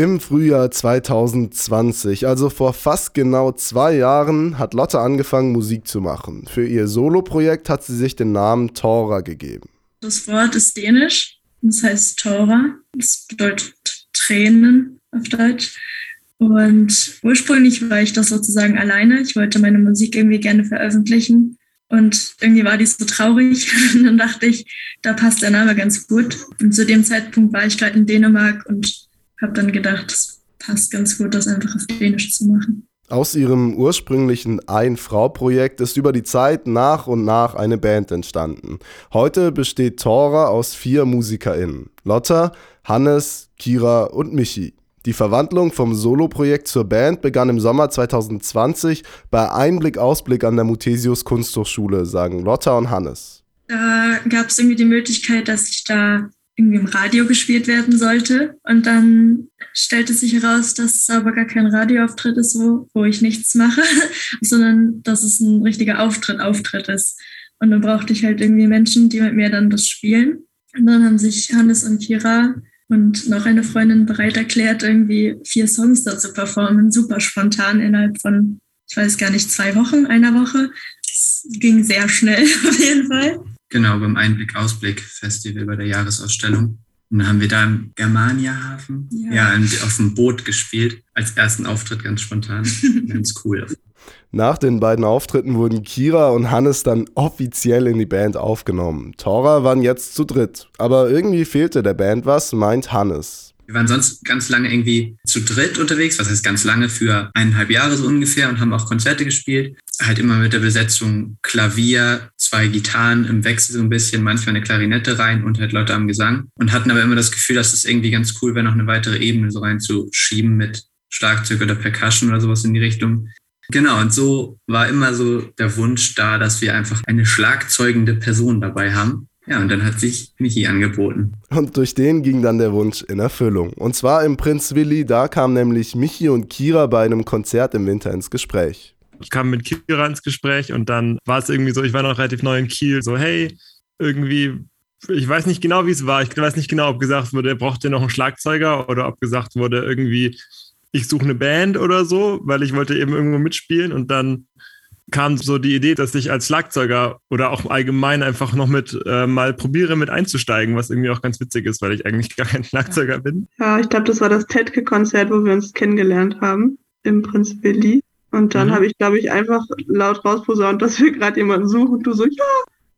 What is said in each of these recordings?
Im Frühjahr 2020, also vor fast genau zwei Jahren, hat Lotte angefangen, Musik zu machen. Für ihr Soloprojekt hat sie sich den Namen Tora gegeben. Das Wort ist dänisch, das heißt Tora. Das bedeutet Tränen auf Deutsch. Und ursprünglich war ich das sozusagen alleine. Ich wollte meine Musik irgendwie gerne veröffentlichen. Und irgendwie war die so traurig. Und dann dachte ich, da passt der Name ganz gut. Und zu dem Zeitpunkt war ich gerade in Dänemark und habe dann gedacht, es passt ganz gut, das einfach auf Dänisch zu machen. Aus ihrem ursprünglichen Ein-Frau-Projekt ist über die Zeit nach und nach eine Band entstanden. Heute besteht Tora aus vier MusikerInnen: Lotta, Hannes, Kira und Michi. Die Verwandlung vom Solo-Projekt zur Band begann im Sommer 2020 bei Einblick-Ausblick an der Muthesius Kunsthochschule, sagen Lotta und Hannes. Da gab es irgendwie die Möglichkeit, dass ich da irgendwie im Radio gespielt werden sollte. Und dann stellte sich heraus, dass es aber gar kein Radioauftritt ist, wo, wo ich nichts mache, sondern dass es ein richtiger Auftritt, Auftritt ist. Und dann brauchte ich halt irgendwie Menschen, die mit mir dann das spielen. Und dann haben sich Hannes und Kira und noch eine Freundin bereit erklärt, irgendwie vier Songs da zu performen, super spontan innerhalb von, ich weiß gar nicht, zwei Wochen, einer Woche. Es ging sehr schnell auf jeden Fall. Genau, beim Einblick-Ausblick-Festival bei der Jahresausstellung. Und dann haben wir da im Germania-Hafen, ja. ja, auf dem Boot gespielt, als ersten Auftritt ganz spontan. ganz cool. Nach den beiden Auftritten wurden Kira und Hannes dann offiziell in die Band aufgenommen. Tora waren jetzt zu dritt, aber irgendwie fehlte der Band was, meint Hannes. Wir waren sonst ganz lange irgendwie zu dritt unterwegs, was heißt ganz lange, für eineinhalb Jahre so ungefähr und haben auch Konzerte gespielt. Halt immer mit der Besetzung Klavier, zwei Gitarren im Wechsel so ein bisschen, manchmal eine Klarinette rein und halt Leute am Gesang. Und hatten aber immer das Gefühl, dass es irgendwie ganz cool wäre, noch eine weitere Ebene so reinzuschieben mit Schlagzeug oder Percussion oder sowas in die Richtung. Genau, und so war immer so der Wunsch da, dass wir einfach eine schlagzeugende Person dabei haben. Ja, und dann hat sich Michi angeboten. Und durch den ging dann der Wunsch in Erfüllung. Und zwar im Prinz Willi, da kam nämlich Michi und Kira bei einem Konzert im Winter ins Gespräch. Ich kam mit Kira ins Gespräch und dann war es irgendwie so, ich war noch relativ neu in Kiel, so hey, irgendwie, ich weiß nicht genau, wie es war. Ich weiß nicht genau, ob gesagt wurde, er brauchte noch einen Schlagzeuger oder ob gesagt wurde, irgendwie, ich suche eine Band oder so, weil ich wollte eben irgendwo mitspielen und dann kam so die Idee, dass ich als Schlagzeuger oder auch allgemein einfach noch mit äh, mal probiere, mit einzusteigen, was irgendwie auch ganz witzig ist, weil ich eigentlich gar kein Schlagzeuger bin. Ja, ich glaube, das war das Tetke-Konzert, wo wir uns kennengelernt haben, im Prinz Willi. Und dann mhm. habe ich, glaube ich, einfach laut rausposaunt, dass wir gerade jemanden suchen. Und du so, ja,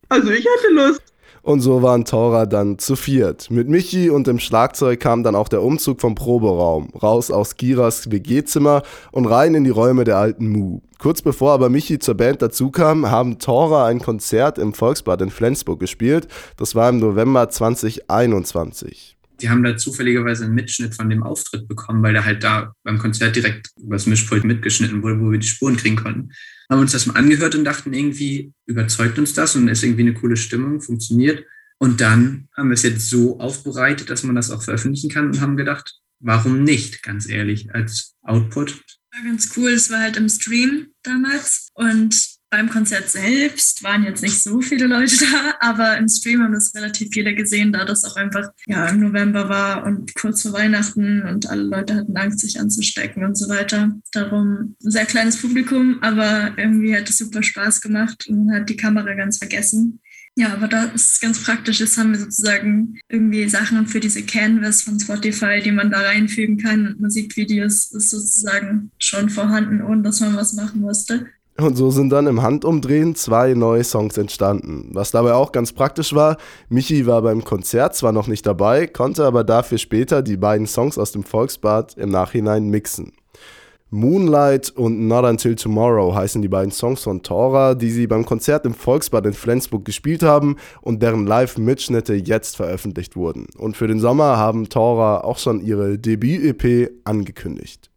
also ich hätte Lust. Und so waren Tora dann zu viert. Mit Michi und dem Schlagzeug kam dann auch der Umzug vom Proberaum, raus aus Giras WG-Zimmer und rein in die Räume der alten Mu. Kurz bevor aber Michi zur Band dazukam, haben Tora ein Konzert im Volksbad in Flensburg gespielt. Das war im November 2021 die haben da zufälligerweise einen Mitschnitt von dem Auftritt bekommen, weil der halt da beim Konzert direkt übers Mischpult mitgeschnitten wurde, wo wir die Spuren kriegen konnten haben uns das mal angehört und dachten irgendwie, überzeugt uns das und ist irgendwie eine coole Stimmung, funktioniert. Und dann haben wir es jetzt so aufbereitet, dass man das auch veröffentlichen kann und haben gedacht, warum nicht, ganz ehrlich, als Output. War ganz cool, es war halt im Stream damals und beim Konzert selbst waren jetzt nicht so viele Leute da, aber im Stream haben das relativ viele gesehen, da das auch einfach ja, im November war und kurz vor Weihnachten und alle Leute hatten Angst, sich anzustecken und so weiter. Darum ein sehr kleines Publikum, aber irgendwie hat es super Spaß gemacht und man hat die Kamera ganz vergessen. Ja, aber da ist ganz praktisch ist, haben wir sozusagen irgendwie Sachen für diese Canvas von Spotify, die man da reinfügen kann und Musikvideos ist sozusagen schon vorhanden, ohne dass man was machen musste. Und so sind dann im Handumdrehen zwei neue Songs entstanden. Was dabei auch ganz praktisch war, Michi war beim Konzert zwar noch nicht dabei, konnte aber dafür später die beiden Songs aus dem Volksbad im Nachhinein mixen. Moonlight und Not Until Tomorrow heißen die beiden Songs von Tora, die sie beim Konzert im Volksbad in Flensburg gespielt haben und deren Live-Mitschnitte jetzt veröffentlicht wurden. Und für den Sommer haben Tora auch schon ihre Debüt-EP angekündigt.